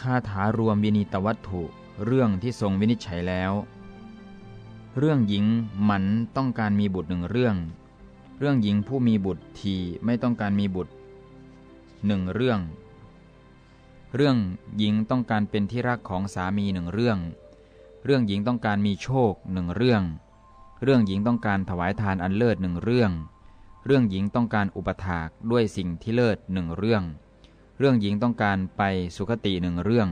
คาถารวมวินีตวัตถุเรื่องที่ทรงวินิจฉัยแล้ว เรื่องหญิงหมันต้องการมีบุตรหนึ่งเรื่อง เรื่องหญิงผู้มีบุตรทีไม่ต้องการมีบุตรหนึ่งเรื่อง เรื่องหญิงต้องการเป็นที่รักของสามีหนึ่งเรื่อง เรื่องหญิงต้องการมีโชคหนึ่งเรื่อง เรื่องหญิงต้องการถวายทานอันเลิศหนึ่งเรื่อง เรื่องหญิงต้องการอุปถากด้วยสิ่งที่เลิศหนึ่งเรื่อง เรื่องหญิงต้องการไปสุคติหนึ่งเรื่อง